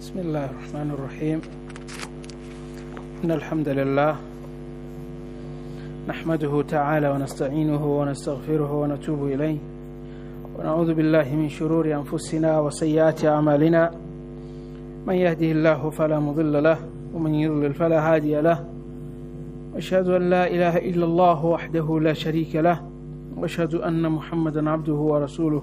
بسم الله الرحمن الرحيم. إن الحمد لله نحمده تعالى ونستعينه ونستغفره ونتوب إليه. ونعوذ بالله من شرور أنفسنا وسيئات أعمالنا. من يهده الله فلا مضل له ومن يضلل فلا هادي له. واشهد أن لا إله إلا الله وحده لا شريك له وأشهد أن محمدا عبده ورسوله.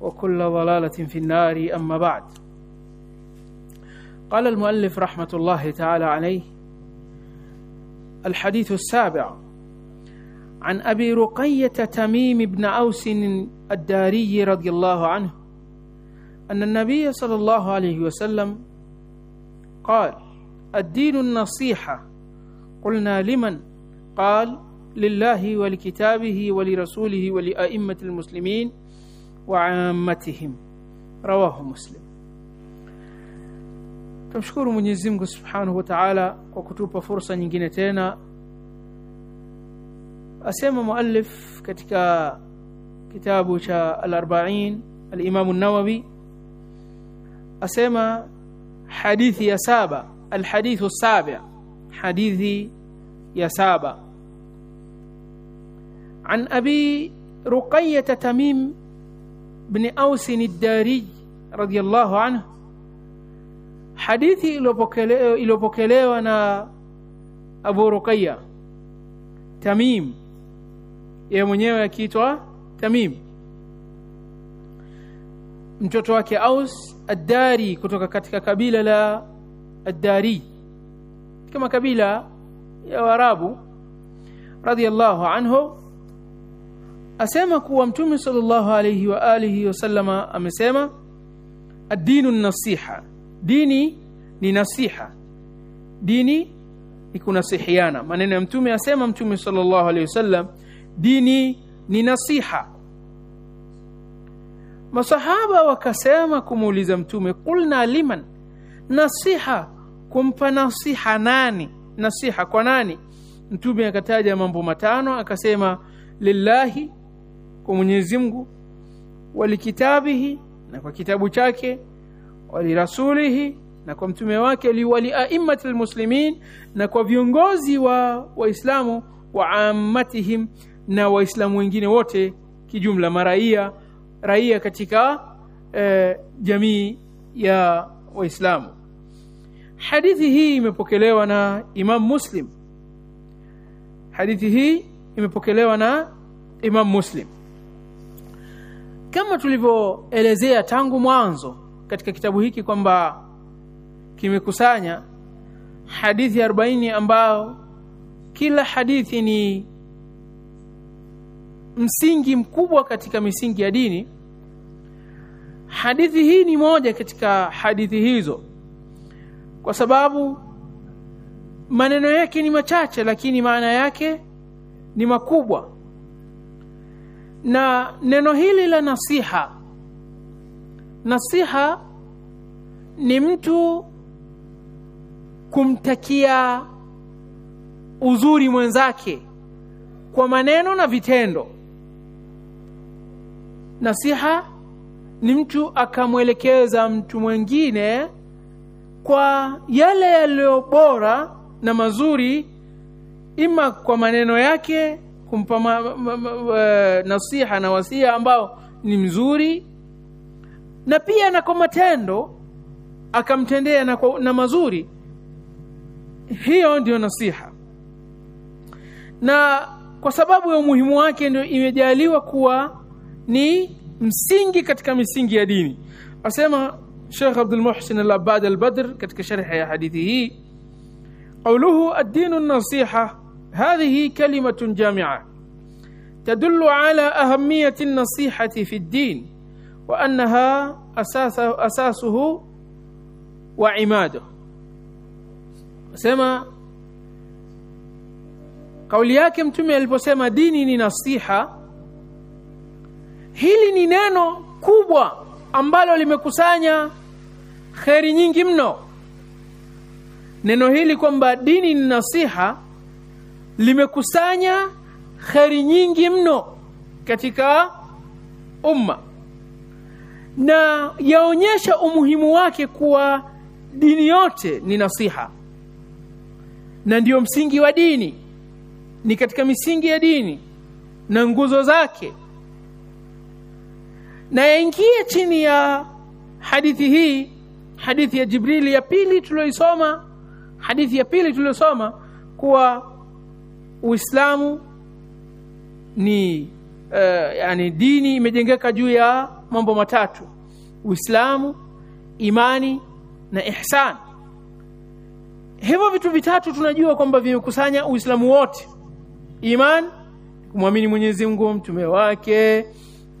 وكل ضلالة في النار أما بعد. قال المؤلف رحمة الله تعالى عليه الحديث السابع عن أبي رقية تميم بن أوس الداري رضي الله عنه أن النبي صلى الله عليه وسلم قال الدين النصيحة. قلنا لمن؟ قال لله ولكتابه ولرسوله ولأئمة المسلمين وعامتهم. رواه مسلم. تمشكروا من يزمك سبحانه وتعالى وكتوب فرصة نجينتين أسيما مؤلف كتك كتاب الأربعين الإمام النووي. أسيما حديث يسابة الحديث السابع حديث يسابة. عن أبي رقية تميم bin Ausi Niddari radhiallahu anhu, hadithi iliyopokelewa iliyopokelewa na Abu Ruqayya Tamim, yeye mwenyewe akiitwa Tamim, mtoto wake Aus Addari kutoka katika kabila la Addari, kama kabila ya Waarabu radhiallahu anhu asema kuwa mtume sallallahu alayhi wa alihi wasallama amesema ad-dinu nasiha. Dini ni nasiha. Dini ni kunasihiana. Maneno ya mtume asema mtume sallallahu alayhi wasallam dini ni nasiha. Masahaba wakasema kumuuliza mtume qulna liman? Nasiha kumpa nasiha nani? Nasiha kwa nani? Mtume akataja mambo matano akasema lillahi kwa Mwenyezi Mungu walikitabihi na kwa kitabu chake walirasulihi na kwa mtume wake liwali lmuslimin, na kwa viongozi wa waislamu wa ammatihim na waislamu wengine wote kijumla maraia raia katika eh, jamii ya waislamu. Hadithi hii imepokelewa na imam muslim. Hadithi hii imepokelewa na imam muslim kama tulivyoelezea tangu mwanzo katika kitabu hiki kwamba kimekusanya hadithi 40 ambao kila hadithi ni msingi mkubwa katika misingi ya dini. Hadithi hii ni moja katika hadithi hizo kwa sababu maneno yake ni machache lakini maana yake ni makubwa na neno hili la nasiha. Nasiha ni mtu kumtakia uzuri mwenzake kwa maneno na vitendo. Nasiha ni mtu akamwelekeza mtu mwingine kwa yale yaliyo bora na mazuri ima kwa maneno yake kumpa ma, ma, ma, ma, nasiha na wasia ambao ni mzuri na pia na kwa matendo akamtendea na, kwa, na mazuri hiyo ndio nasiha na kwa sababu ya umuhimu wake ndio imejaliwa kuwa ni msingi katika misingi ya dini asema Sheikh Abdul Muhsin Al-Abbad Al-Badr katika sharhi ya hadithi hii قوله الدين النصيحة هذه كلمة جامعة تدل على أهمية النصيحة في الدين وأنها أساس أساسه وعماده sema kauli yake mtume aliposema dini ni nasiha hili ni neno kubwa ambalo limekusanya kheri nyingi mno neno hili kwamba dini ni nasiha limekusanya kheri nyingi mno katika umma. Na yaonyesha umuhimu wake kuwa dini yote ni nasiha. Na ndiyo msingi wa dini. Ni katika misingi ya dini na nguzo zake. Na yaingie chini ya hadithi hii hadithi ya jibrili ya pili tuliyoisoma hadithi ya pili tuliyosoma kuwa uislamu ni uh, yani dini imejengeka juu ya mambo matatu. Uislamu imani na ihsan. Hivyo vitu vitatu tunajua kwamba vimekusanya uislamu wote. Iman kumwamini mwenyezi mungu mtume wake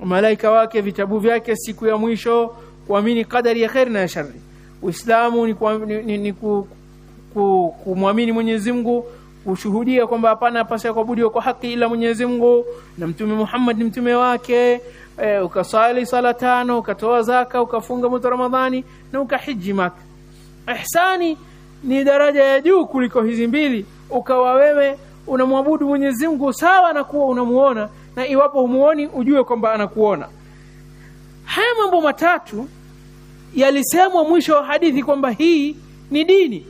malaika wake vitabu vyake siku ya mwisho kuamini qadari ya kheri na ya shari uislamu ni, ni, ni, ni ku, ku, kumwamini mwenyezi mungu kushuhudia kwamba hapana pasa kuabudiwa kwa haki ila mwenyezi mungu na mtume muhammad ni mtume wake. E, ukasali sala tano ukatoa zaka ukafunga mwezi ramadhani na ukahiji maka. Ihsani ni daraja ya juu kuliko hizi mbili. Ukawa wewe unamwabudu mwenyezi mungu sawa na kuwa unamuona na iwapo humuoni ujue kwamba anakuona. Haya mambo matatu yalisemwa mwisho wa hadithi kwamba hii ni dini.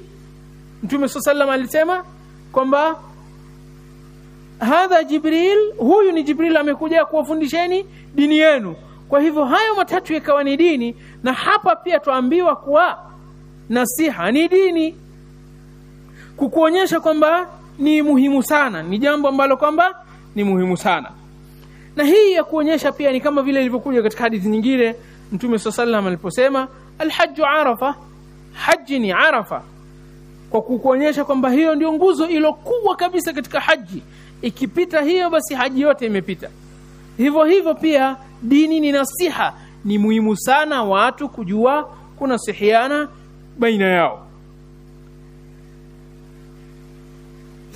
Mtume wasallam alisema kwamba hadha jibril huyu ni jibril amekuja kuwafundisheni dini yenu. Kwa hivyo hayo matatu yakawa ni dini na hapa pia twaambiwa kuwa nasiha ni dini. Kukuonyesha kwamba ni muhimu sana ni jambo ambalo kwamba ni muhimu sana. Na hii ya kuonyesha pia ni kama vile ilivyokuja katika hadithi nyingine mtume saa salam aliposema alhaju arafa haji ni arafa kwa kukuonyesha kwamba hiyo ndio nguzo ilo kubwa kabisa katika haji. Ikipita hiyo basi haji yote imepita. Hivyo hivyo pia dini ni nasiha. Ni muhimu sana watu kujua kunasihiana baina yao.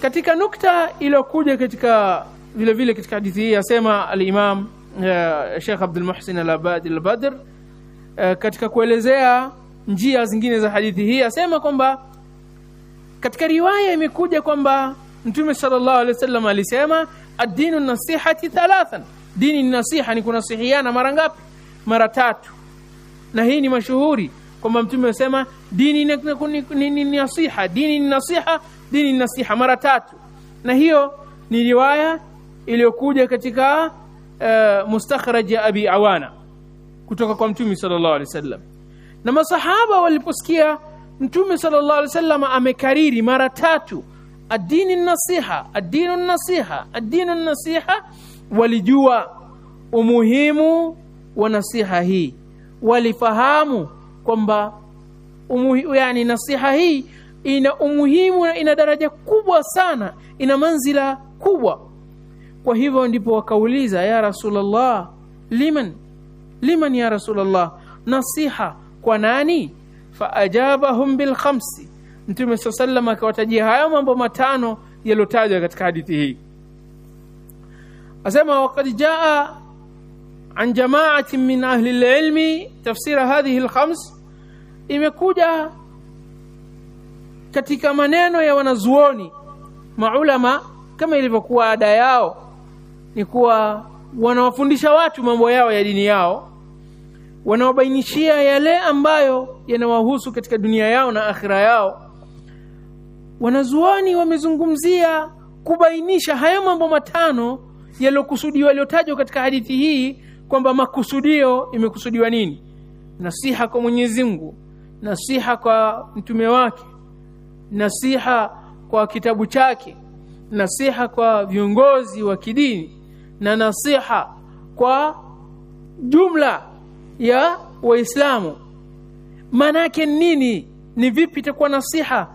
Katika nukta iliyokuja katika vile vile katika hadithi hii asema alimam uh, Sheikh Abdul Muhsin al-Abadi al-Badr uh, katika kuelezea njia zingine za hadithi hii asema kwamba katika riwaya imekuja kwamba Mtume sallallahu alaihi wasallam alisema ad-dinu nasihati thalathan. Dini ni nasiha ni kunasihiana mara ngapi? Mara tatu. Na hii ni mashuhuri kwamba mtume asema dini ni, nasiha dini ni nasiha dini ni nasiha mara tatu. Na hiyo ni riwaya iliyokuja katika uh, mustakhraj abi awana kutoka kwa mtume sallallahu alaihi wasallam. Na masahaba waliposikia mtume sallallahu alaihi wasallam amekariri mara tatu adini nasiha adinu nasiha adinu nasiha walijua umuhimu wa nasiha hii. Walifahamu kwamba yani nasiha hii ina umuhimu na ina daraja kubwa sana ina manzila kubwa. Kwa hivyo ndipo wakauliza ya rasulllah liman liman ya rasulllah nasiha kwa nani faajabahum bilkhamsi mtume saa salam akawatajia hayo mambo matano yaliyotajwa katika hadithi hii. Asema wakad jaa an jamaati min ahli lilmi tafsira hadhihi lkhams imekuja katika maneno ya wanazuoni maulama kama ilivyokuwa ada yao ni kuwa wanawafundisha watu mambo yao ya dini yao wanawabainishia yale ambayo yanawahusu katika dunia yao na akhira yao. Wanazuoni wamezungumzia kubainisha hayo mambo matano yaliyokusudiwa yaliyotajwa katika hadithi hii kwamba makusudio imekusudiwa nini. Nasiha kwa mwenyezi mungu nasiha kwa mtume wake nasiha kwa kitabu chake nasiha kwa viongozi wa kidini na nasiha kwa jumla ya waislamu. Maana yake nini? Ni vipi itakuwa nasiha?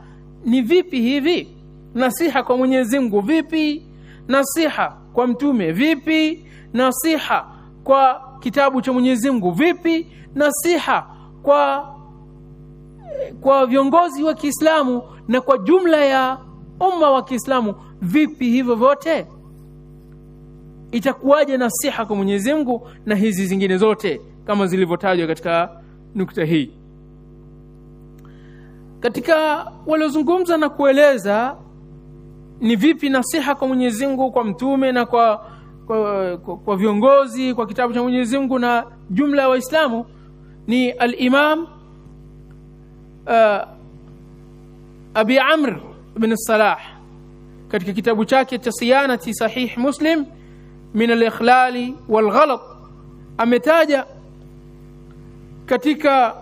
Ni vipi hivi? Nasiha kwa mwenyezi mungu vipi? Nasiha kwa mtume vipi? Nasiha kwa kitabu cha Mwenyezi Mungu vipi? Nasiha kwa kwa viongozi wa Kiislamu na kwa jumla ya umma wa Kiislamu vipi hivyo vyote? Itakuwaje nasiha kwa Mwenyezi Mungu na hizi zingine zote kama zilivyotajwa katika nukta hii. Katika waliozungumza na kueleza ni vipi nasiha kwa Mwenyezi Mungu kwa mtume na kwa kwa, kwa, kwa viongozi kwa kitabu cha Mwenyezi Mungu na jumla ya Waislamu ni al-Imam uh, Abi Amr ibn Salah. Katika kitabu chake cha Siyanati Sahih Muslim min al-ikhlali wal ghalat ametaja katika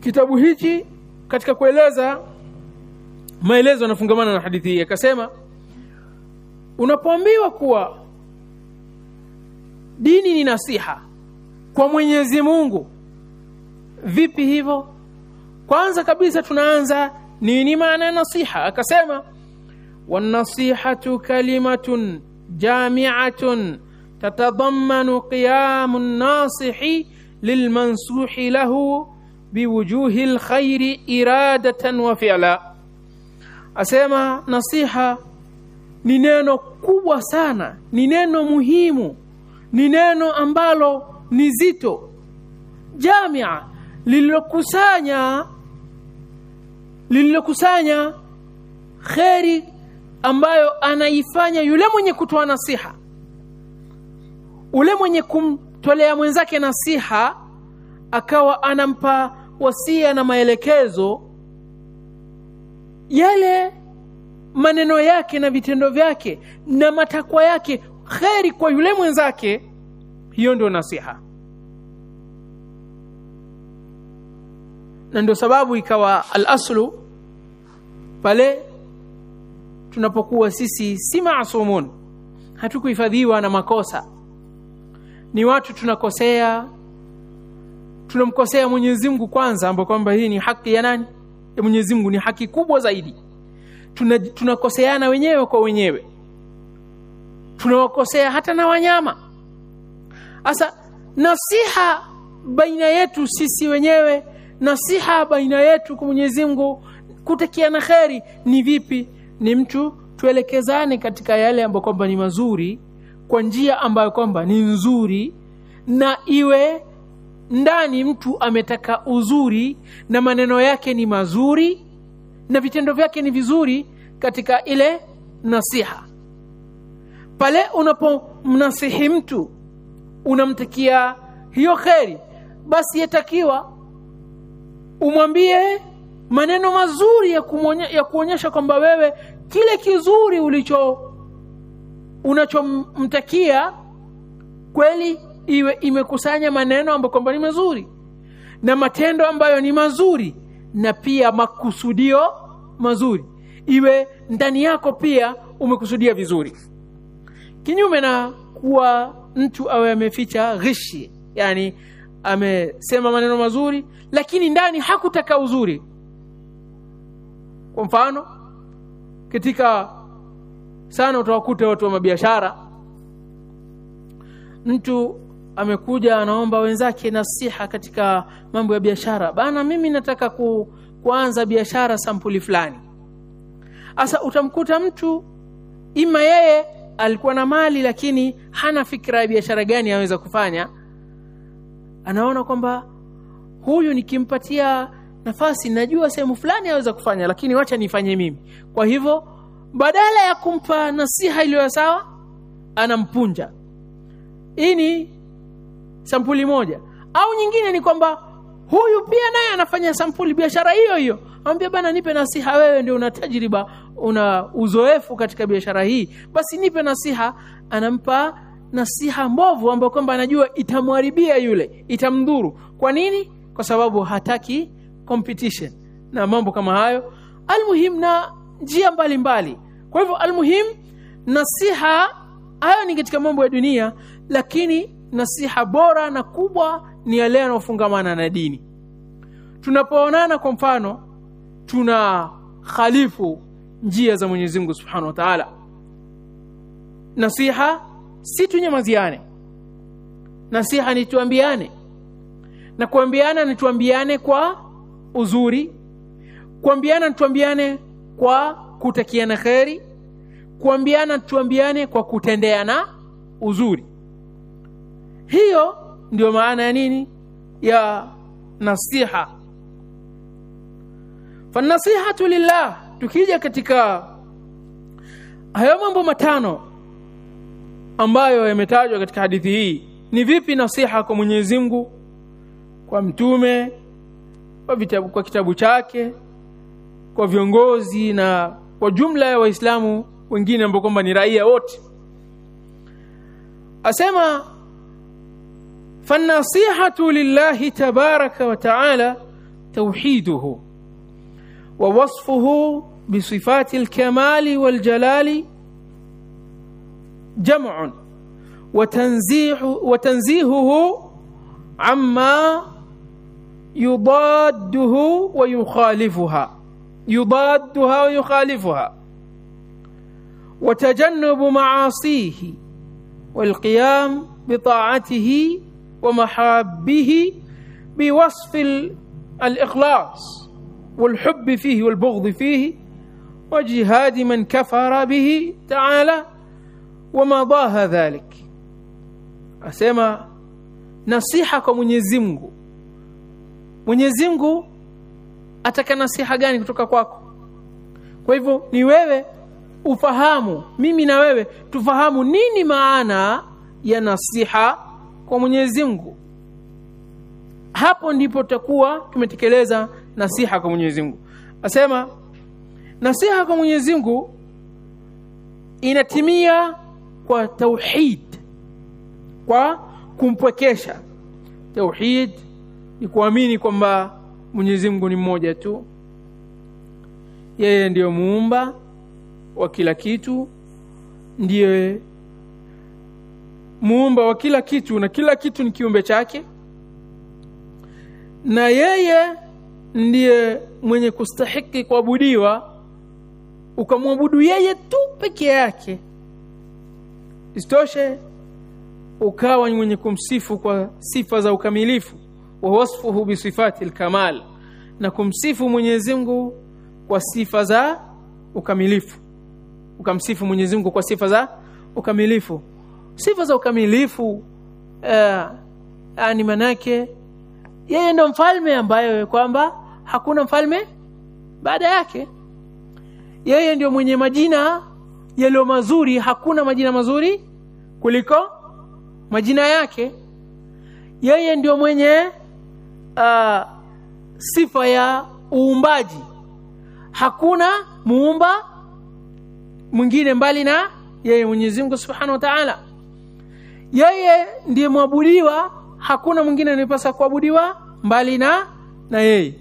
kitabu hichi katika kueleza maelezo yanafungamana na hadithi hii. Akasema unapoambiwa kuwa dini ni nasiha kwa Mwenyezi Mungu vipi hivyo? Kwanza kabisa tunaanza nini maana ya nasiha? Akasema wanasihatu kalimatun jami'atun tatadammanu qiyamu an-nasihi lilmansuhi lahu biwujuhi alkhairi iradatan wa fi'la asema nasiha ni neno kubwa sana. Ni neno muhimu. Ni neno ambalo ni zito. Jamia lililokusanya lililokusanya kheri ambayo anaifanya yule mwenye kutoa nasiha ule mwenye kumtolea mwenzake nasiha akawa anampa wasia na maelekezo. Yale maneno yake na vitendo vyake na matakwa yake kheri kwa yule mwenzake hiyo ndio nasiha. Na ndio sababu ikawa alaslu pale tunapokuwa sisi si masumun hatukuhifadhiwa na makosa ni watu tunakosea. Tunamkosea Mwenyezi Mungu kwanza ambapo kwamba hii ni haki ya nani? Ya Mwenyezi Mungu ni haki kubwa zaidi. Tuna, tunakoseana wenyewe kwa wenyewe. Tunawakosea hata na wanyama. Asa nasiha baina yetu sisi wenyewe nasiha baina yetu kwa Mwenyezi Mungu kutakiana kheri ni vipi? Ni mtu tuelekezane katika yale ambayo kwamba ni mazuri kwa njia ambayo kwamba ni nzuri na iwe ndani mtu ametaka uzuri na maneno yake ni mazuri na vitendo vyake ni vizuri katika ile nasiha. Pale unapomnasihi mtu unamtakia hiyo kheri basi yatakiwa umwambie maneno mazuri ya, kumonye, ya kuonyesha kwamba wewe kile kizuri ulicho unachomtakia kweli iwe imekusanya maneno ambayo kwamba ni mazuri na matendo ambayo ni mazuri na pia makusudio mazuri. Iwe ndani yako pia umekusudia vizuri. Kinyume na kuwa mtu awe ameficha ghishi yani amesema maneno mazuri lakini ndani hakutaka uzuri. Kwa mfano katika sana utawakuta watu wa mabiashara. Mtu amekuja anaomba wenzake nasiha katika mambo ya biashara. Bana mimi nataka ku, kuanza biashara sampuli fulani. Sasa utamkuta mtu ima yeye alikuwa na mali lakini hana fikra ya biashara gani aweza kufanya. Anaona kwamba huyu nikimpatia nafasi najua sehemu fulani aweza kufanya lakini wacha nifanye mimi. Kwa hivyo badala ya kumpa nasiha iliyo sawa anampunja. Hii ni sampuli moja. Au nyingine ni kwamba huyu pia naye anafanya sampuli biashara hiyo hiyo. Amwambia bana nipe nasiha wewe ndio una tajriba una uzoefu katika biashara hii. Basi nipe nasiha. Anampa nasiha mbovu ambayo kwamba anajua itamharibia yule itamdhuru. Kwa nini? Kwa sababu hataki competition. Na mambo kama hayo. Almuhim na njia mbalimbali. Kwa hivyo almuhim nasiha hayo ni katika mambo ya dunia lakini nasiha bora na kubwa ni yale yanayofungamana na dini. Tunapoonana kwa mfano tuna khalifu njia za Mwenyezi Mungu Subhanahu wa Ta'ala. Nasiha si tunyamaziane. Nasiha ni tuambiane. Na kuambiana ni tuambiane kwa uzuri. Kuambiana ni tuambiane kwa kutakiana kheri kuambiana tuambiane kwa kutendeana uzuri. Hiyo ndio maana ya nini? Ya nasiha. Fanasihatu lillah tukija katika hayo mambo matano ambayo yametajwa katika hadithi hii ni vipi nasiha kwa mwenyezi mungu kwa mtume kwa, kwa kitabu chake kwa viongozi na kwa jumla ya waislamu wengine ambao kwamba ni raia wote. Asema فالنصيحة لله تبارك وتعالى توحيده ووصفه بصفات الكمال والجلال جمع وتنزيه وتنزيهه عما يضاده ويخالفها يضادها ويخالفها. وتجنب معاصيه والقيام بطاعته ومحابه بوصف الإخلاص والحب فيه والبغض فيه وجهاد من كفر به تعالى وما ضاه ذلك. أسمى نصيحة Mwenyezi Mungu Mwenyezi ataka nasiha gani kutoka kwako. Kwa hivyo ni wewe ufahamu mimi na wewe tufahamu nini maana ya nasiha kwa Mwenyezi Mungu. Hapo ndipo tutakuwa tumetekeleza nasiha kwa Mwenyezi Mungu. Asema nasiha kwa Mwenyezi Mungu inatimia kwa tauhid kwa kumpwekesha. Tauhid ni kuamini kwamba Mwenyezi Mungu ni mmoja tu. Yeye ndiyo muumba wa kila kitu ndiye muumba wa kila kitu na kila kitu ni kiumbe chake. Na yeye ndiye mwenye kustahiki kuabudiwa ukamwabudu yeye tu peke yake. Isitoshe ukawa mwenye kumsifu kwa sifa za ukamilifu wa wasfuhu bisifati lkamal na kumsifu mwenyezi mungu kwa sifa za ukamilifu. Ukamsifu mwenyezi mungu kwa sifa za ukamilifu. Sifa za ukamilifu ani ni manake yeye ndo mfalme ambayo kwamba hakuna mfalme baada yake. Yeye ndio mwenye majina yaliyo mazuri hakuna majina mazuri kuliko majina yake. Yeye ndio mwenye uh, sifa ya uumbaji. Hakuna muumba mwingine mbali na yeye Mwenyezi Mungu Subhanahu wa Ta'ala. Yeye ndiye mwabudiwa hakuna mwingine anayepasa kuabudiwa mbali na na yeye.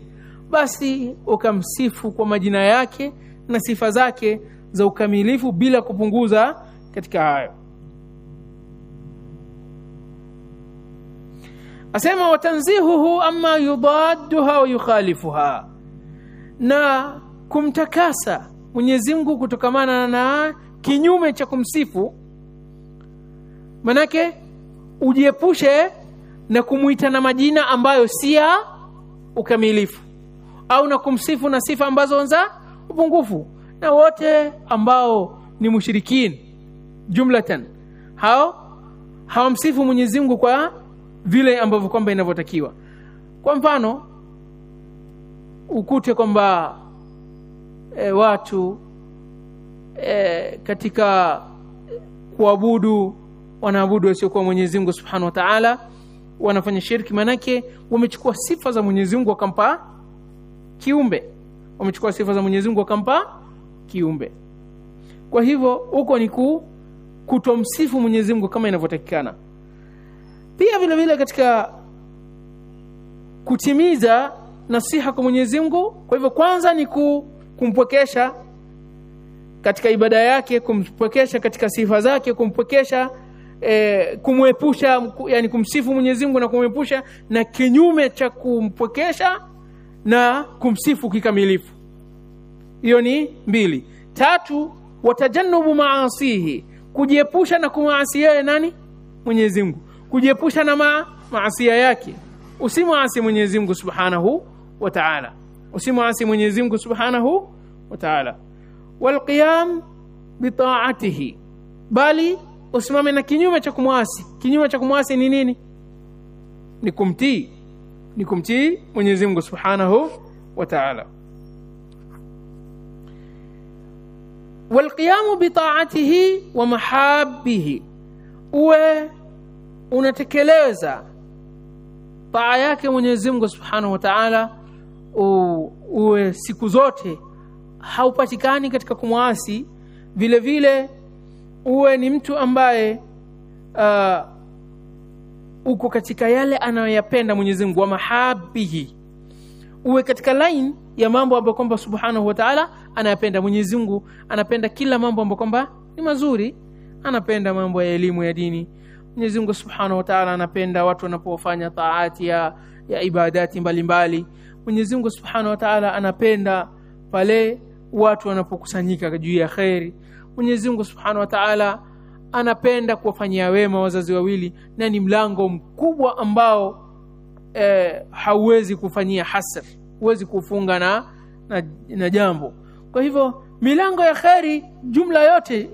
Basi ukamsifu kwa majina yake na sifa zake za ukamilifu bila kupunguza katika hayo asema watanzihuhu ama yudadduha wa yukhalifuha. Na kumtakasa Mwenyezi Mungu kutokamana na kinyume cha kumsifu manake ujiepushe na kumwita na majina ambayo si ya ukamilifu au na kumsifu na sifa ambazo za upungufu na wote ambao ni mushirikini jumlatan hao hawamsifu Mwenyezi Mungu kwa vile ambavyo kwamba inavyotakiwa. Kwa mfano ukute kwamba e, watu e, katika kuabudu wanaabudu wasiokuwa Mwenyezi Mungu Subhanahu wa Ta'ala wanafanya shirki maanake wamechukua sifa za Mwenyezi Mungu wakampa kiumbe. Wamechukua sifa za Mwenyezi Mungu wakampa kiumbe. Kwa hivyo huko ni ku kutomsifu Mwenyezi Mungu kama inavyotakikana pia vile vile katika kutimiza nasiha kwa Mwenyezi Mungu kwa hivyo kwanza ni ku, kumpwekesha katika ibada yake kumpwekesha katika sifa zake kumpwekesha e, kumwepusha yani kumsifu Mwenyezi Mungu na kumwepusha na kinyume cha kumpwekesha na kumsifu kikamilifu. Hiyo ni mbili. Tatu watajannubu maasihi kujiepusha na kumwasi yeye nani? Mwenyezi mungu kujiepusha na ma, maasia yake. Usimwasi mwenyezi mungu subhanahu wa taala. Usimwasi mwenyezi mungu subhanahu wa taala. Walqiyam bitaatihi bali usimame na kinyume cha kumwasi. Kinyume cha kumwasi ni nini? Ni kumtii. Ni kumtii mwenyezi mungu subhanahu wa taala. Bitaatihi wa mahabbihi. Uwe unatekeleza taa yake mwenyezi mungu subhanahu wa taala uwe siku zote haupatikani katika kumwasi. Vile vile uwe ni mtu ambaye uh, uko katika yale anayoyapenda mwenyezi mungu wa mahabihi. Uwe katika line ya mambo ambayo kwamba subhanahu wa taala anayapenda mwenyezi mungu. Anapenda kila mambo ambayo kwamba ni mazuri. Anapenda mambo ya elimu ya dini mwenyezi mungu subhanahu wa taala anapenda watu wanapofanya taati ya, ya ibadati mbalimbali. Mwenyezi mungu subhanahu wa taala anapenda pale watu wanapokusanyika juu ya kheri. Mwenyezi mungu subhanahu wa taala anapenda kuwafanyia wema wazazi wawili na ni mlango mkubwa ambao eh, hauwezi kufanyia hasr huwezi kufunga na, na, na jambo. Kwa hivyo milango ya kheri jumla yote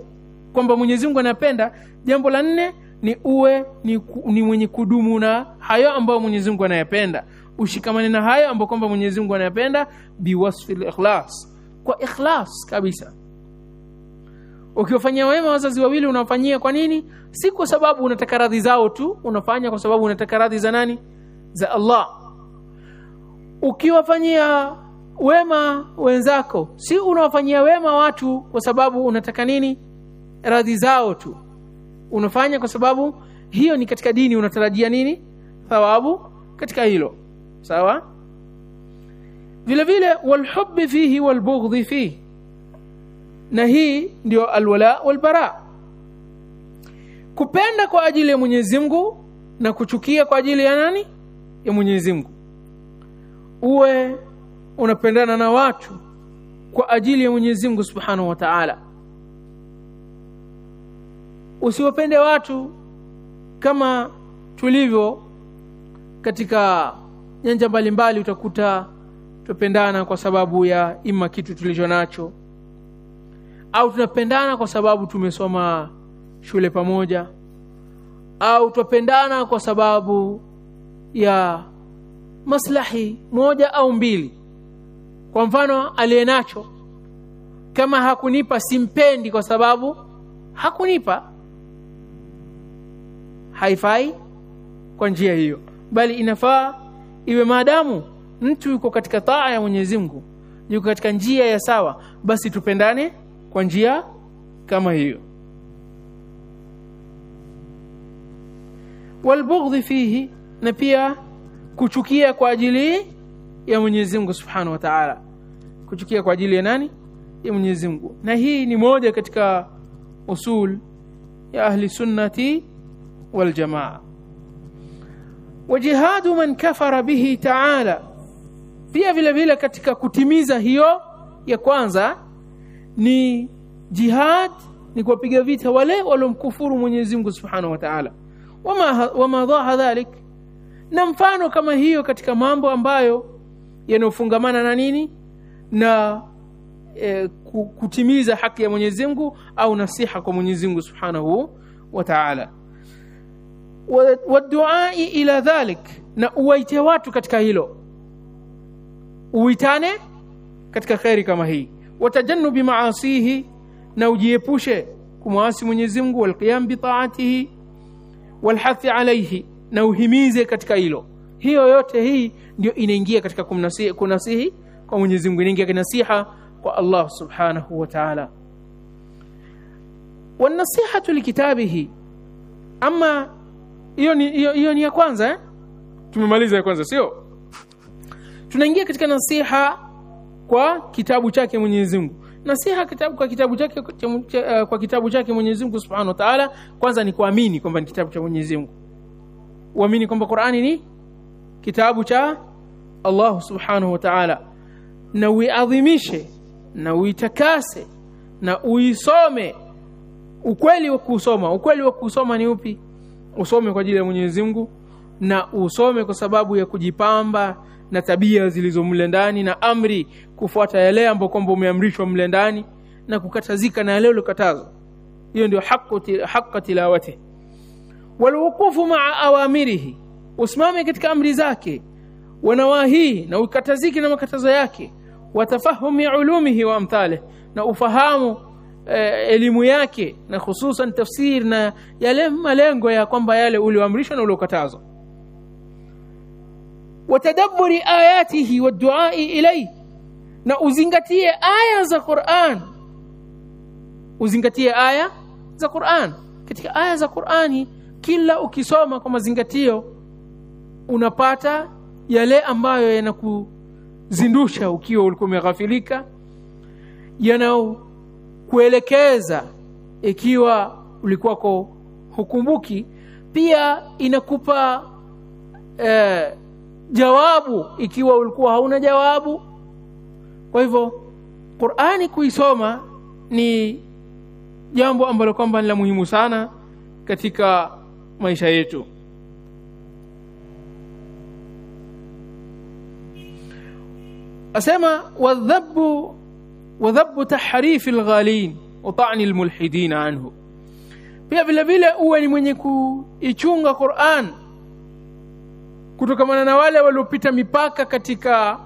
kwamba mwenyezi mungu anapenda jambo la nne ni uwe ni, ni mwenye kudumu na hayo ambayo mwenyezi mungu anayapenda. Ushikamane na hayo ambayo kwamba mwenyezi mungu anayapenda biwasfi ikhlas. Kwa ikhlas kabisa. Ukiwafanyia wema wazazi wawili unawafanyia kwa nini? Si kwa sababu unataka radhi zao tu unafanya kwa sababu unataka radhi za nani? Za allah. Ukiwafanyia wema wenzako si unawafanyia wema watu kwa sababu unataka nini? Radhi zao tu unafanya kwa sababu hiyo ni katika dini unatarajia nini? Thawabu katika hilo. Sawa? Vile vile walhubi fihi walbughdhi fihi. Na hii ndio alwala walbara kupenda kwa ajili ya mwenyezi mungu na kuchukia kwa ajili ya nani? Ya mwenyezi mungu. Uwe unapendana na watu kwa ajili ya mwenyezi mungu subhanahu wa taala usiwapende watu kama tulivyo katika nyanja mbalimbali utakuta tupendana kwa sababu ya ima kitu tulicho nacho. Au tunapendana kwa sababu tumesoma shule pamoja. Au twapendana kwa sababu ya maslahi moja au mbili. Kwa mfano aliye nacho kama hakunipa simpendi kwa sababu hakunipa haifai kwa njia hiyo. Bali inafaa iwe maadamu mtu yuko katika taa ya mwenyezi mungu yuko katika njia ya sawa basi tupendane kwa njia kama hiyo. Walbughdhi fihi na pia kuchukia kwa ajili ya mwenyezi mungu subhanahu wa taala. Kuchukia kwa ajili ya nani? Ya mwenyezi mungu. Na hii ni moja katika usul ya ahli sunnati waljamaa wajihadu man kafara bihi taala. Pia vile vile katika kutimiza hiyo ya kwanza ni jihad ni kuwapiga vita wale waliomkufuru mwenyezi mungu subhanahu wa taala. Wama dhaha dhalik. Na mfano kama hiyo katika mambo ambayo yanayofungamana na nini? Na e, kutimiza haki ya mwenyezi mungu au nasiha kwa mwenyezi mungu subhanahu wa taala waduai ila dhalik na uwaite watu katika hilo. Uitane katika kheri kama hii. Watajannubi maasihi na ujiepushe kumwasi mwenyezi mungu walqiyam bitaatihi walhathi alaihi na uhimize katika hilo. Hiyo yote hii ndio inaingia katika kumnasihi, kunasihi kwa mwenyezi mungu. Inaingia nasiha kwa allah subhanahu wa taala. Wanasihatu likitabihi. Ama hiyo ni, hiyo, hiyo ni ya kwanza eh? tumemaliza ya kwanza sio? Tunaingia katika nasiha kwa kitabu chake mwenyezi mungu. Nasiha kitabu kwa kitabu chake uh, kwa kitabu chake mwenyezi mungu subhanahu wa taala kwanza ni kuamini kwamba ni kitabu cha mwenyezi mungu. Uamini kwamba qurani ni kitabu cha Allah subhanahu wa taala. Na uiadhimishe na uitakase na uisome. Ukweli wa kusoma ukweli wa kusoma ni upi usome kwa ajili ya mwenyezi mungu na usome kwa sababu ya kujipamba na tabia zilizo mle ndani na amri kufuata yale ambayo kwamba umeamrishwa mle ndani na kukatazika na yale uliokatazwa. Hiyo ndio haqa tilawati. Walwuqufu maa awamirihi usimame katika amri zake wanawahii na ukatazike na makatazo yake watafahumi ulumihi wa amthalih na ufahamu eh, elimu yake na hususan tafsir na yale malengo ya kwamba yale ulioamrishwa na uliokatazwa. Watadabburi ayatihi waduai ilaihi na uzingatie aya za Qur'an. Uzingatie aya za Qur'an. Katika aya za Qur'ani kila ukisoma kwa mazingatio unapata yale ambayo yanakuzindusha ukiwa ulikuwa umeghafilika yanakuelekeza ikiwa ulikuwako hukumbuki pia inakupa eh, jawabu ikiwa ulikuwa hauna jawabu. Kwa hivyo Qur'ani kuisoma ni jambo ambalo kwamba ni la muhimu sana katika maisha yetu. Asema wadhabu wadhabu tahrifi lghalin wa ta'ni almulhidin anhu. Pia vile vile uwe ni mwenye kuichunga Qur'an kutokamana na wale waliopita mipaka katika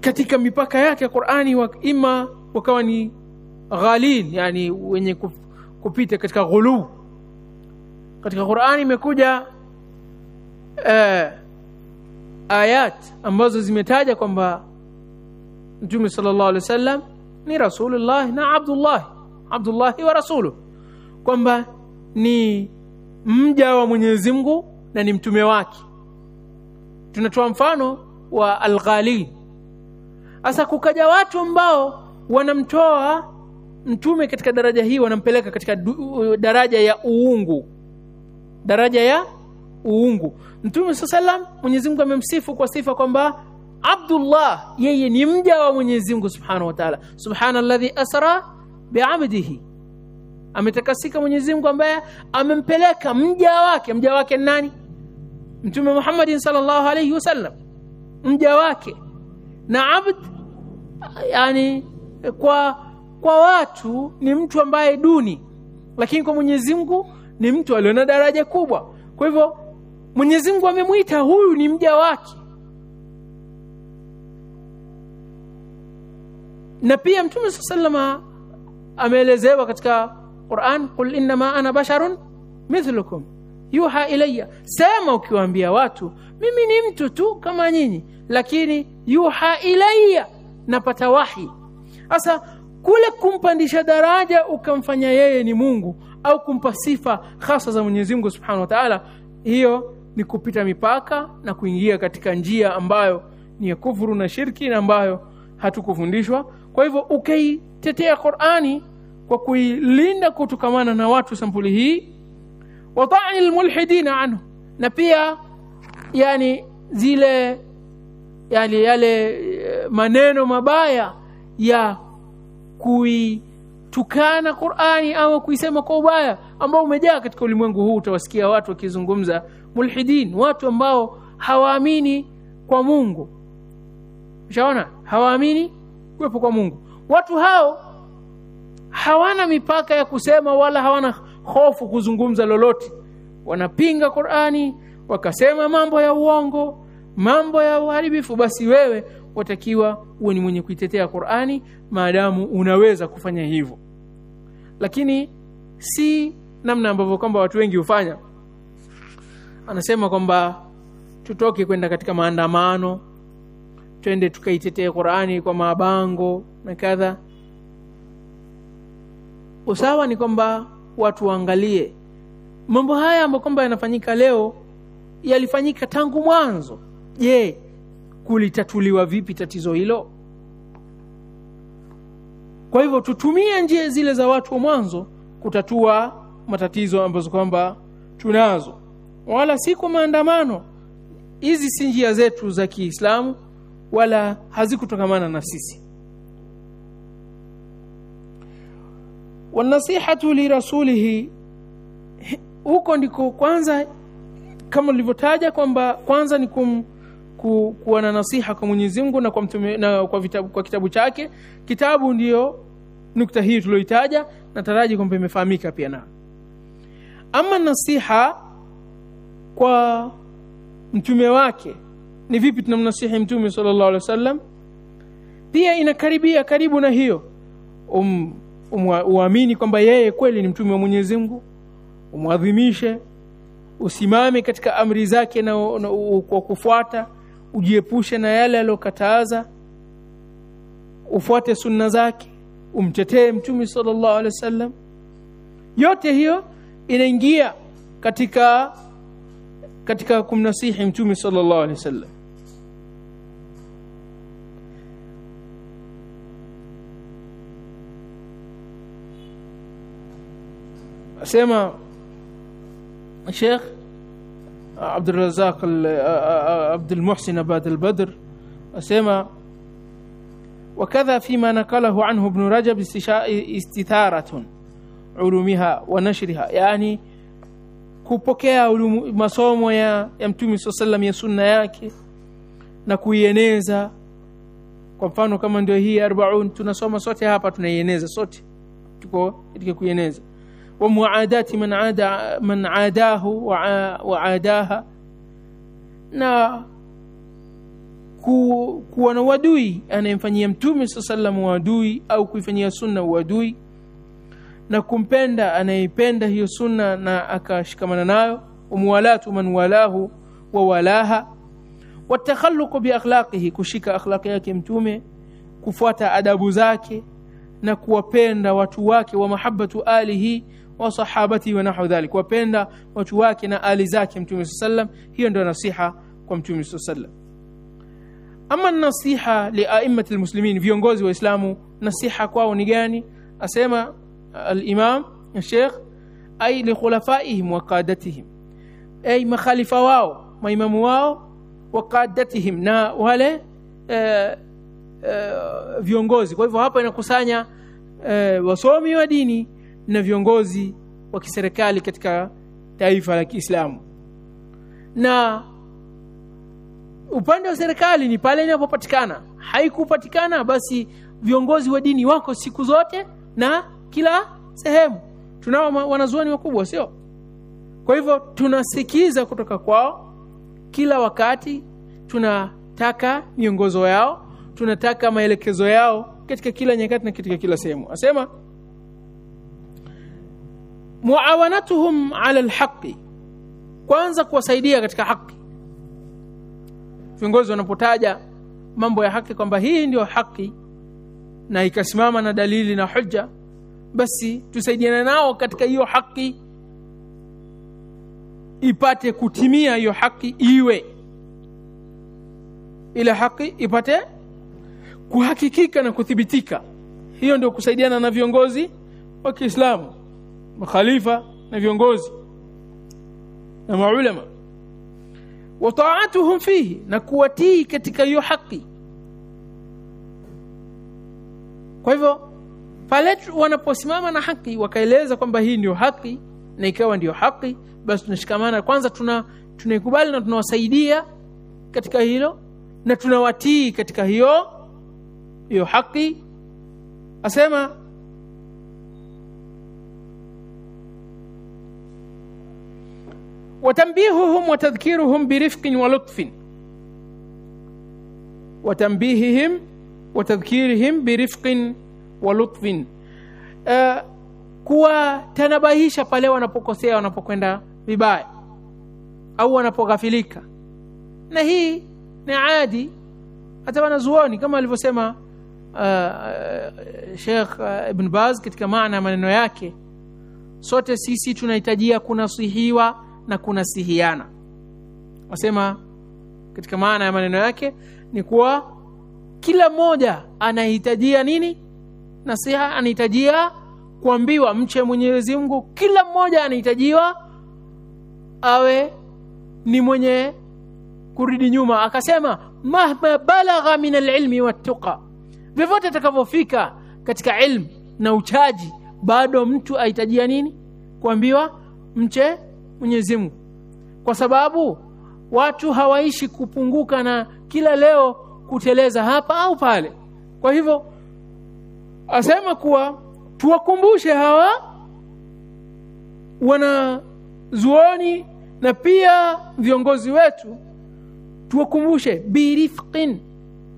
katika mipaka yake Qur'ani wa, ima wakawa ni ghalin yani wenye kupita katika ghulu katika Qur'ani imekuja eh, ayat ambazo zimetaja kwamba Mtume sallallahu alaihi wasallam ni Rasulullah na Abdullah Abdullah wa rasulu, kwamba ni mja wa Mwenyezi Mungu na ni mtume wake. Tunatoa mfano wa Alghali. sasa kukaja watu ambao wanamtoa mtume katika daraja hii wanampeleka katika daraja ya uungu. Daraja ya uungu. Mtume saa salam mwenyezi mungu amemsifu kwa sifa kwamba abdullah yeye ni mja wa mwenyezi mungu subhanahu wa taala. Subhanalladhi asra biabdihi ametakasika mwenyezi mungu ambaye amempeleka mja wake. Mja wake nani? Mtume Muhammad sallallahu alayhi wasallam mja wake. Na abd yani kwa kwa watu ni mtu ambaye duni. Lakini kwa mwenyezi mungu ni mtu aliona daraja kubwa. Kwa hivyo mwenyezi mungu amemwita huyu ni mja wake na pia mtume saa salama ameelezewa katika quran qul innama ana basharun mithlukum yuha ilaya sema ukiwaambia watu mimi ni mtu tu kama nyinyi lakini yuha ilaya napata wahi. Sasa kule kumpandisha daraja ukamfanya yeye ni mungu au kumpa sifa hasa za mwenyezi mungu subhanahu wa taala hiyo ni kupita mipaka na kuingia katika njia ambayo ni ya kufuru na shirki na ambayo hatukufundishwa kwa hivyo ukaitetea qurani kwa kuilinda kutokamana na watu sampuli hii. Watani lmulhidina anhu. Na pia yani zile yani yale maneno mabaya ya kuitukana qurani au kuisema kwa ubaya ambao umejaa katika ulimwengu huu utawasikia watu wakizungumza. Mulhidin watu ambao hawaamini kwa mungu. Ushaona? Hawaamini kuwepo kwa mungu. Watu hao hawana mipaka ya kusema wala hawana hofu kuzungumza lolote. Wanapinga qurani wakasema mambo ya uongo mambo ya uharibifu. Basi wewe watakiwa uwe ni mwenye kuitetea qurani maadamu unaweza kufanya hivyo. Lakini si namna ambavyo kwamba watu wengi hufanya. Anasema kwamba tutoke kwenda katika maandamano twende tukaitetee qurani kwa mabango na kadha. Usawa ni kwamba watu waangalie. Mambo haya ambayo kwamba yanafanyika leo yalifanyika tangu mwanzo. Je kulitatuliwa vipi tatizo hilo? Kwa hivyo tutumie njia zile za watu wa mwanzo kutatua matatizo ambazo kwamba tunazo. Wala si kwa maandamano. Hizi si njia zetu za kiislamu wala hazikutokamana na sisi. Wanasihatu lirasulihi huko ndiko kwanza kama ulivyotaja kwamba kwanza ni kum, ku, kuwa na nasiha kwa Mwenyezi Mungu na kwa mtume, na kwa, vitabu, kwa kitabu chake. Kitabu ndiyo nukta hii tulioitaja nataraji kwamba imefahamika pia na. Ama nasiha kwa mtume wake ni vipi tunamnasihi mtume sallallahu alaihi wasallam? Pia inakaribia karibu na hiyo. Um, um, uamini kwamba yeye kweli ni mtume wa Mwenyezi Mungu. Umwadhimishe usimame katika amri zake na, na kwa kufuata ujiepushe na yale aliyokataza. Ufuate sunna zake umtetee mtume sallallahu alaihi wasallam. Yote hiyo inaingia katika katika kumnasihi mtume sallallahu alaihi wasallam asema Sheikh عبد الرزاق عبد المحسن بعد البدر أسمى وكذا فيما نقله عنه ابن رجب استثارة علومها ونشرها يعني kupokea masomo ya, ya mtume saa salam ya sunna yake na kuieneza kwa mfano kama ndio hii arbaun tunasoma sote hapa tunaieneza sote tuko katika kuieneza ومعاداة من عاد من عاداه وعاداها na ku, kuwa na uadui anayemfanyia mtume saa salam uadui au kuifanyia sunna uadui na kumpenda anayeipenda hiyo sunna na akashikamana nayo umuwalatu man walahu wa walaha watakhaluqu biakhlaqihi kushika akhlaqi yake mtume kufuata adabu zake na kuwapenda watu wake wa mahabbatu alihi wa sahabati wa nahwu dhalik wapenda watu wake na ali zake mtume saa sallam hiyo ndio nasiha kwa mtume saa sallam ama nasiha liaimati lmuslimin viongozi wa islamu nasiha kwao ni gani? Asema alimam sheikh ay likhulafaihim wa qadatihim. Ay makhalifa wao maimamu wao wa qadatihim na wale eh, eh, viongozi. Kwa hivyo hapa inakusanya eh, wasomi wa dini na viongozi wa kiserikali katika taifa la Kiislamu. Na upande wa serikali ni pale inapopatikana, haikupatikana basi viongozi wa dini wako siku zote na kila sehemu. Tunao wanazuoni wakubwa, sio? Kwa hivyo tunasikiza kutoka kwao kila wakati, tunataka miongozo yao, tunataka maelekezo yao katika kila nyakati na katika kila sehemu. Asema muawanatuhum ala lhaqi, kwanza kuwasaidia katika haki. Viongozi wanapotaja mambo ya haki kwamba hii ndio haki na ikasimama na dalili na hujja, basi tusaidiane nao katika hiyo haki ipate kutimia, hiyo haki iwe ile haki ipate kuhakikika na kuthibitika. Hiyo ndio kusaidiana na viongozi wa Kiislamu makhalifa na viongozi na maulama. Wa taatuhum fihi na kuwatii katika hiyo haki. Kwa hivyo pale wanaposimama na haki wakaeleza kwamba hii ndio haki na ikawa ndio haki basi tunashikamana. Kwanza tuna tunaikubali na tunawasaidia katika hilo na tunawatii katika hiyo hiyo haki. Asema وتنبيههم وتذكيرهم برفق ولطف وتنبيههم وتذكيرهم برفق ولطف uh, kuwatanabahisha pale wanapokosea wanapokwenda vibaya au wanapoghafilika na hii ni adi hata wanazuoni kama alivyosema uh, Sheikh uh, Ibn Baz katika maana ya maneno yake sote sisi tunahitajia kunasihiwa na kunasihiana. Wasema katika maana ya maneno yake ni kuwa kila mmoja anahitajia nini? Nasiha anahitajia kuambiwa. Mche mwenyezi mungu kila mmoja anahitajiwa awe ni mwenye kurudi nyuma. Akasema mahma balagha min alilmi wattuqa vyovyote atakavyofika katika ilmu na uchaji bado mtu ahitajia nini? Kuambiwa mche mwenyezi mungu. Kwa sababu watu hawaishi kupunguka na kila leo kuteleza hapa au pale. Kwa hivyo asema kuwa tuwakumbushe hawa wana zuoni na pia viongozi wetu tuwakumbushe birifqin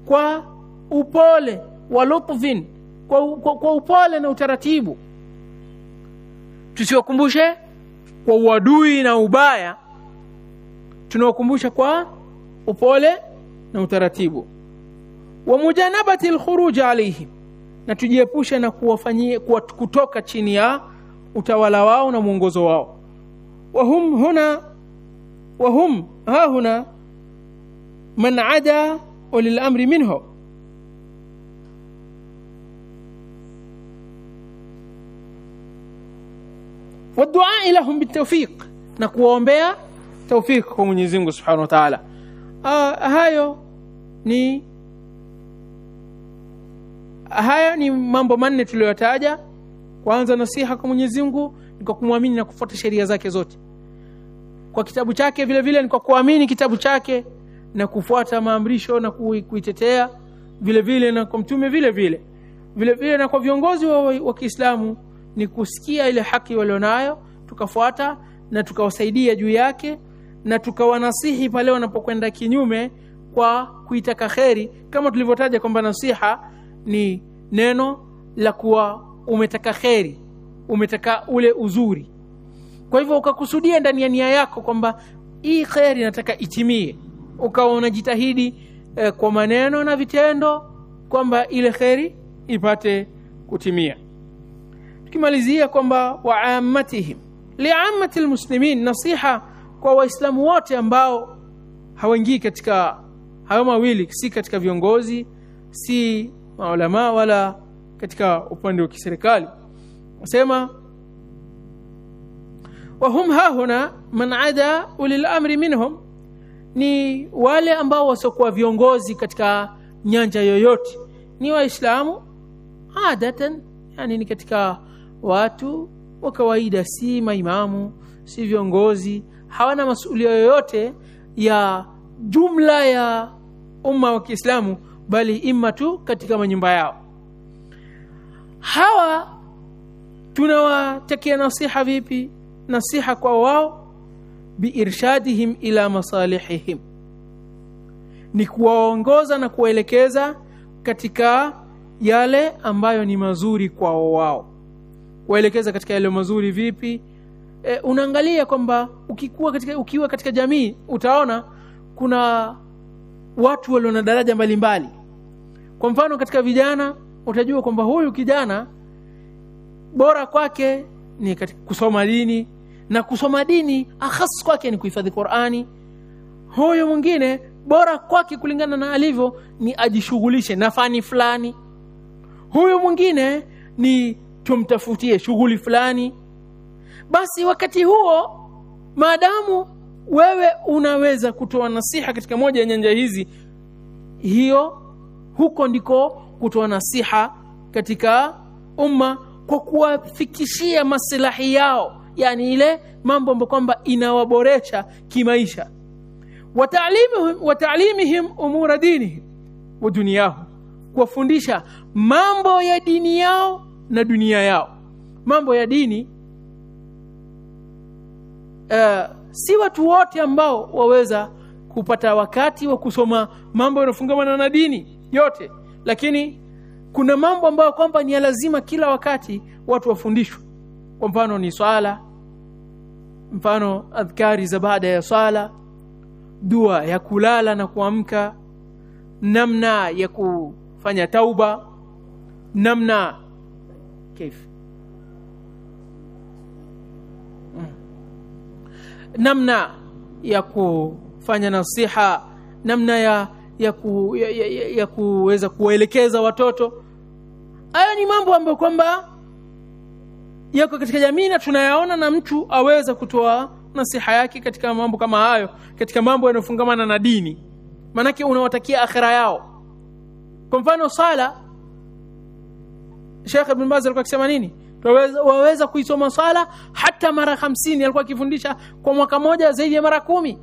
kwa upole wa lutfin kwa, kwa, kwa upole na utaratibu. Tusiwakumbushe kwa uadui na ubaya tunawakumbusha kwa upole na utaratibu. Wa mujanabati alkhuruj alaihim na tujiepushe na kuwafanyia kuwa, kutoka chini ya utawala wao na mwongozo wao. Wahum huna wahum ha huna man ada ulil amri minhum waduai lahum bitawfiq na kuwaombea tawfiq kwa Mwenyezi Mungu subhanahu wa taala. Ah, hayo ni hayo ni mambo manne tuliyotaja. Kwanza, nasiha kwa Mwenyezi Mungu ni kwa kumwamini na kufuata sheria zake zote, kwa kitabu chake, vile vile ni kwa kuamini kitabu chake na kufuata maamrisho na kuitetea, vile vile na kwa mtume, vile vile vile vile na kwa viongozi wa, wa Kiislamu ni kusikia ile haki walionayo tukafuata na tukawasaidia juu yake na tukawanasihi pale wanapokwenda kinyume kwa kuitaka kheri, kama tulivyotaja kwamba nasiha ni neno la kuwa umetaka kheri, umetaka ule uzuri. Kwa hivyo ukakusudia ndani ya nia yako kwamba hii kheri nataka itimie, ukawa unajitahidi eh, kwa maneno na vitendo kwamba ile kheri ipate kutimia. Tukimalizia kwamba wa ammatihim liamati lmuslimin, nasiha kwa Waislamu wote ambao hawaingii katika hayo mawili, si katika viongozi, si maulama, wala katika upande wa kiserikali. Nasema wahum hahuna man ada ulil amri minhum, ni wale ambao wasiokuwa viongozi katika nyanja yoyote, ni Waislamu adatan, yani ni katika watu wa kawaida, si maimamu, si viongozi, hawana masuulia yoyote ya jumla ya umma wa Kiislamu, bali imma tu katika manyumba yao. Hawa tunawatakia nasiha vipi? Nasiha kwa wao, biirshadihim ila masalihihim, ni kuwaongoza na kuwaelekeza katika yale ambayo ni mazuri kwao wao waelekeza katika yale mazuri vipi? E, unaangalia kwamba ukikuwa katika, ukiwa katika jamii utaona kuna watu walio na daraja mbalimbali. Kwa mfano katika vijana utajua kwamba huyu kijana bora kwake ni kusoma dini na kusoma dini akhas kwake ni kuhifadhi Qur'ani. Huyu mwingine bora kwake kulingana na alivyo ni ajishughulishe na fani fulani. Huyu mwingine ni tumtafutie shughuli fulani. Basi wakati huo, maadamu wewe unaweza kutoa nasiha katika moja ya nyanja hizi, hiyo huko ndiko kutoa nasiha katika umma kwa kuwafikishia masilahi yao, yani ile mambo ambayo kwamba inawaboresha kimaisha, wa taalimihim umura dinihim wa duniyahum, kuwafundisha mambo ya dini yao na dunia yao. Mambo ya dini uh, si watu wote ambao waweza kupata wakati wa kusoma mambo yanayofungamana na dini yote, lakini kuna mambo ambayo kwamba ni lazima kila wakati watu wafundishwe. Kwa mfano ni swala, mfano adhkari za baada ya swala, dua ya kulala na kuamka, namna ya kufanya tauba, namna kaifi mm. namna ya kufanya nasiha namna ya ya, ku, ya, ya, ya, ya kuweza kuwaelekeza watoto haya ni mambo ambayo kwamba yako katika jamii na tunayaona na mtu aweza kutoa nasiha yake katika mambo kama hayo katika mambo yanayofungamana na dini. Maanake unawatakia akhira yao. Kwa mfano sala Sheikh Ibn Baz alikuwa akisema nini? waweza, waweza kuisoma swala hata mara hamsini alikuwa akifundisha kwa mwaka moja zaidi ya mara kumi.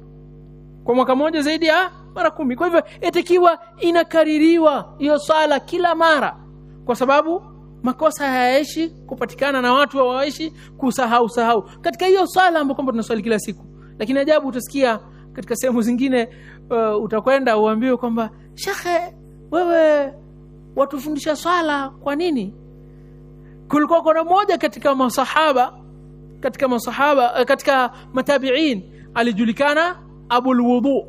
Kwa mwaka moja zaidi ya mara kumi. Kwa hivyo itakiwa inakaririwa hiyo swala kila mara. Kwa sababu makosa hayaishi kupatikana na watu hawaishi kusahau sahau. Katika hiyo swala ambayo kwamba tunaswali kila siku. Lakini ajabu utasikia katika sehemu zingine uh, utakwenda uambiwe kwamba shekhe wewe watufundisha swala kwa nini kulikuwa kuna mmoja katika masahaba katika masahaba uh, katika matabiin alijulikana abul wudu.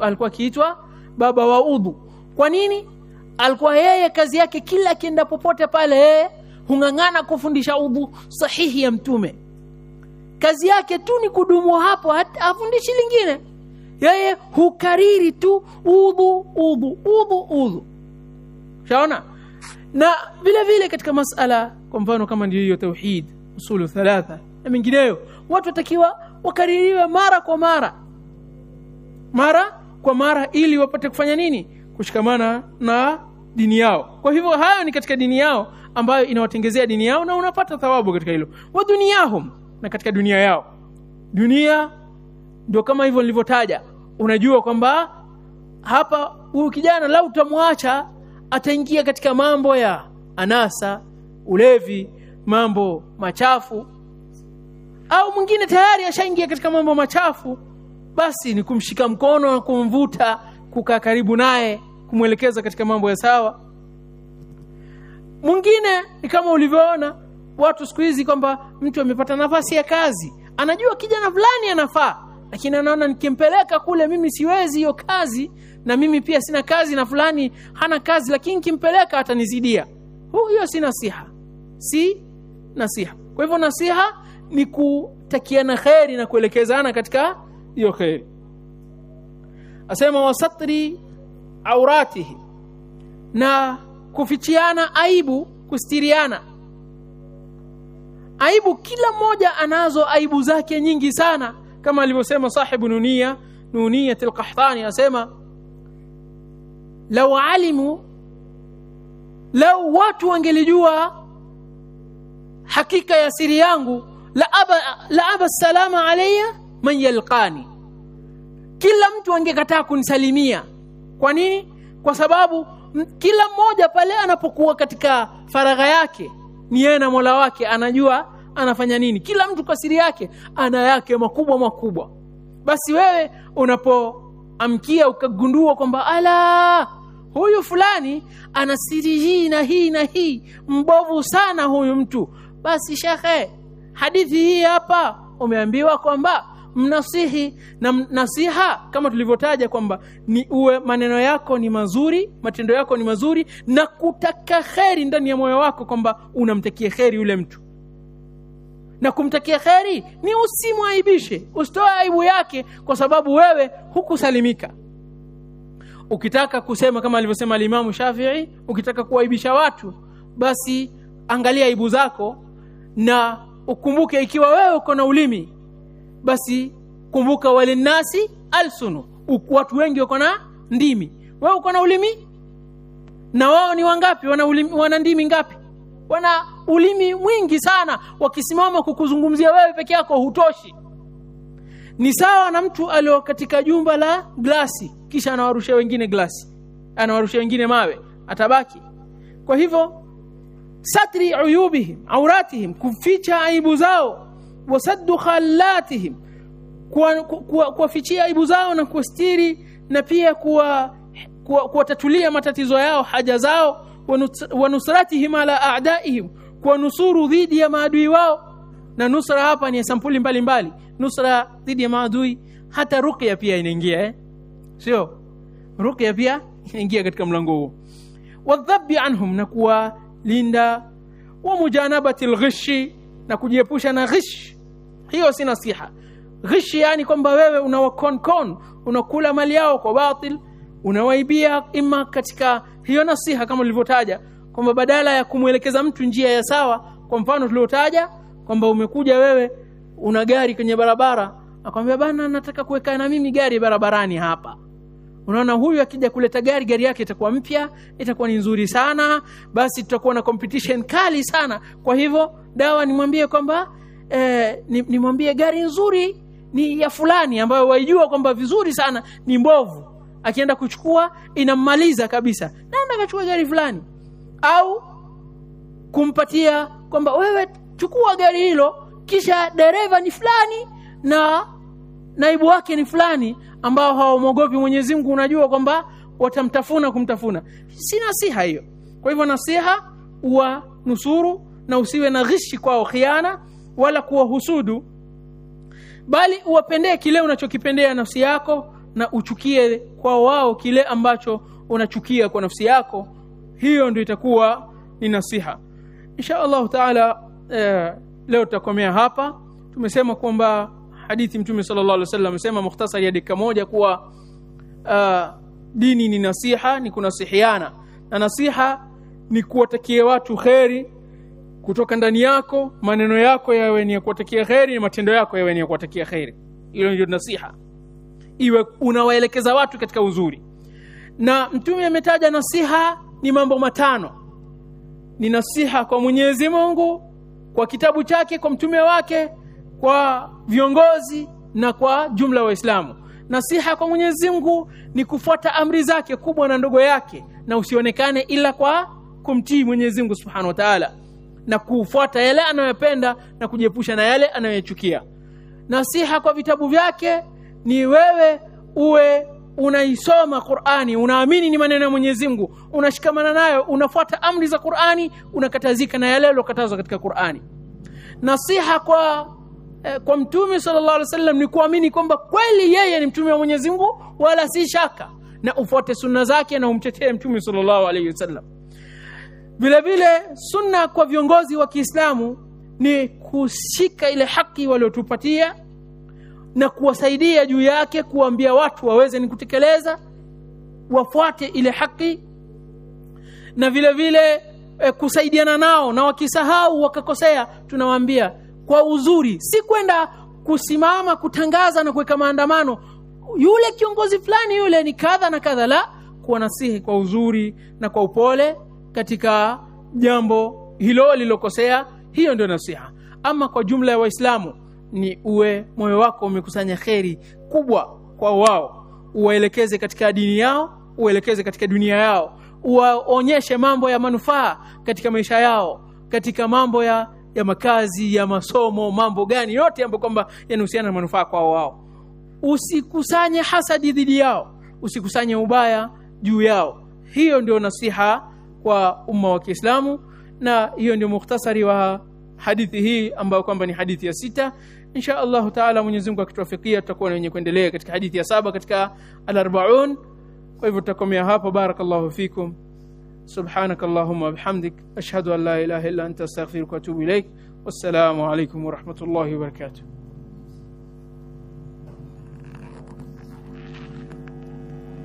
Alikuwa akiitwa baba wa udhu kwa nini? Alikuwa yeye kazi yake kila akienda popote pale yeye hung'ang'ana kufundisha udhu sahihi ya mtume. Kazi yake tu ni kudumu hapo afundishi lingine. Yeye hukariri tu udhu udhu udhu udhu shaona na vile vile katika masala kwa mfano kama ndio hiyo tauhid usulu thalatha na mingineyo watu watakiwa wakaririwe mara kwa mara. Mara kwa mara ili wapate kufanya nini? Kushikamana na dini yao. Kwa hivyo hayo ni katika dini yao ambayo inawatengezea dini yao na unapata thawabu katika hilo. Wa duniahum na katika dunia yao. Dunia ndio kama hivyo nilivyotaja. Unajua kwamba hapa huyu kijana lau utamwacha ataingia katika mambo ya anasa ulevi mambo machafu. Au mwingine tayari ashaingia katika mambo machafu basi ni kumshika mkono na kumvuta kukaa karibu naye kumwelekeza katika mambo ya sawa. Mwingine ni kama ulivyoona watu siku hizi kwamba mtu amepata nafasi ya kazi. Anajua kijana fulani anafaa lakini anaona nikimpeleka kule mimi siwezi hiyo kazi na mimi pia sina kazi na fulani hana kazi lakini nikimpeleka atanizidia. Hiyo si nasiha. Si nasiha. Kwa hivyo nasiha ni kutakiana kheri na kuelekezana katika hiyo kheri. Asema wasatri auratihi na kufichiana aibu kustiriana. Aibu kila mmoja anazo aibu zake nyingi sana kama alivyosema sahibu nunia nuniyat lqahtani asema lau alimu lau watu wangelijua hakika ya siri yangu la aba, la aba salama alayya man yalqani. Kila mtu angekataa kunisalimia. Kwa nini? Kwa sababu kila mmoja pale anapokuwa katika faragha yake ni yeye na mola wake anajua anafanya nini? Kila mtu kwa siri yake ana yake makubwa makubwa. Basi wewe unapoamkia ukagundua kwamba ala huyu fulani ana siri hii na hii na hii mbovu sana huyu mtu. Basi shekhe hadithi hii hapa umeambiwa kwamba mnasihi na nasiha kama tulivyotaja kwamba ni uwe maneno yako ni mazuri matendo yako ni mazuri na kutaka kheri ndani ya moyo wako kwamba unamtakia kheri yule mtu na kumtakia kheri ni usimwaibishe usitoe aibu yake kwa sababu wewe hukusalimika. Ukitaka kusema kama alivyosema alimamu shafii ukitaka kuwaibisha watu basi angalia aibu zako na ukumbuke ikiwa wewe uko na ulimi basi kumbuka walinasi alsunu watu wengi wako na ndimi. Wewe uko na ulimi? Na wao ni wangapi? Wana, ulimi, wana ndimi ngapi? Wana ulimi mwingi sana wakisimama kukuzungumzia wewe peke yako hutoshi. Ni sawa na mtu alio katika jumba la glasi kisha anawarusha wengine glasi anawarusha wengine mawe atabaki. Kwa hivyo satri uyubihim auratihim kuficha aibu zao wasaddu khalatihim kuwafichia aibu zao na kuwastiri na pia kuwatatulia matatizo yao haja zao wanusratihim ala adaihim kuwanusuru dhidi ya maadui wao. Na nusra hapa ni sampuli mbalimbali. Mbali. nusra dhidi ya maadui hata ruqya pia inaingia eh? sio? Ruqya pia inaingia katika mlango huo. Wadhabi anhum na kuwalinda. Wa mujanabati lghishi na kujiepusha na ghish. Hiyo si nasiha. Ghishi yani kwamba wewe unawakonkon unakula mali yao kwa batil unawaibia ima katika hiyo nasiha kama ulivyotaja kwamba badala ya kumwelekeza mtu njia ya sawa kwa mfano tuliotaja kwamba umekuja wewe una gari kwenye barabara akwambia bana nataka kuweka na mimi gari barabarani hapa. Unaona huyu akija kuleta gari gari yake itakuwa mpya itakuwa ni nzuri sana basi tutakuwa na competition kali sana. Kwa hivyo dawa nimwambie kwamba eh, nimwambie gari nzuri ni ya fulani ambayo waijua kwamba vizuri sana ni mbovu. Akienda kuchukua inammaliza kabisa. Naenda akachukua gari fulani au kumpatia kwamba wewe chukua gari hilo kisha dereva ni fulani na naibu wake ni fulani ambao hawamwogopi mwenyezi mungu unajua kwamba watamtafuna kumtafuna. Si nasiha hiyo. Kwa hivyo nasiha uwa nusuru na usiwe na ghishi kwao khiana wala kuwa husudu bali uwapendee kile unachokipendea nafsi yako na uchukie kwa wao kile ambacho unachukia kwa nafsi yako hiyo ndio itakuwa ni nasiha. Insha allahu taala eh, leo tutakomea hapa. Tumesema kwamba hadithi mtume sallallahu alaihi wasallam amesema mukhtasari ya dakika moja kuwa uh, dini ni nasiha ni kunasihiana. Na nasiha ni kuwatakia watu kheri kutoka ndani yako maneno yako yawe ni ya kuwatakia kheri na matendo yako yawe ni ya kuwatakia kheri. Hilo ndio nasiha. Iwe unawaelekeza watu katika uzuri. Na mtume ametaja nasiha ni mambo matano. Ni nasiha kwa mwenyezi mungu kwa kitabu chake kwa mtume wake kwa viongozi na kwa jumla waislamu. Nasiha kwa mwenyezi mungu ni kufuata amri zake kubwa na ndogo yake na usionekane ila kwa kumtii mwenyezi mungu subhanahu wa taala. Na kufuata yale anayopenda na kujiepusha na yale anayochukia nasiha kwa vitabu vyake ni wewe uwe unaisoma qurani unaamini ni maneno ya mwenyezi mungu unashikamana nayo unafuata amri za qurani unakatazika na yale yaliyokatazwa katika qurani. Nasiha kwa eh, kwa mtume sallallahu alaihi wasallam ni kuamini kwamba kweli yeye ni mtume wa mwenyezi mungu wala si shaka na ufuate sunna zake na umtetee mtume sallallahu alaihi wasallam. Vile sunna kwa viongozi wa kiislamu ni kushika ile haki waliotupatia na kuwasaidia juu yake kuambia watu waweze ni kutekeleza wafuate ile haki na vile vile e, kusaidiana nao na wakisahau wakakosea tunawaambia kwa uzuri si kwenda kusimama kutangaza na kuweka maandamano. Yule kiongozi fulani yule ni kadha na kadha la kuwanasihi kwa uzuri na kwa upole katika jambo hilo lilokosea hiyo ndio nasiha. Ama kwa jumla ya waislamu ni uwe moyo wako umekusanya kheri kubwa kwa wao. Uwaelekeze katika dini yao uwaelekeze katika dunia yao. Uwaonyeshe mambo ya manufaa katika maisha yao katika mambo ya ya makazi ya masomo mambo gani yote ambayo kwamba yanahusiana na manufaa kwao wao. Usikusanye hasadi dhidi yao usikusanye ubaya juu yao. Hiyo ndio nasiha kwa umma wa kiislamu na hiyo ndio mukhtasari wa hadithi hii ambayo kwamba ni hadithi ya sita insha allahu taala mwenyezi mungu akituafikia tutakuwa na wenye kuendelea katika hadithi ya saba katika alarbaun kwa hivyo tutakomea hapo barakallahu fikum سبحانك اللهم وبحمدك أشهد أن لا إله إلا أنت أستغفرك وأتوب إليك والسلام عليكم ورحمة الله وبركاته